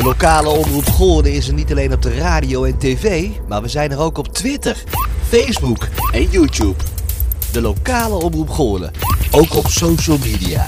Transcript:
De lokale omroep Goorden is er niet alleen op de radio en tv, maar we zijn er ook op Twitter, Facebook en YouTube. De lokale omroep Goorden, ook op social media.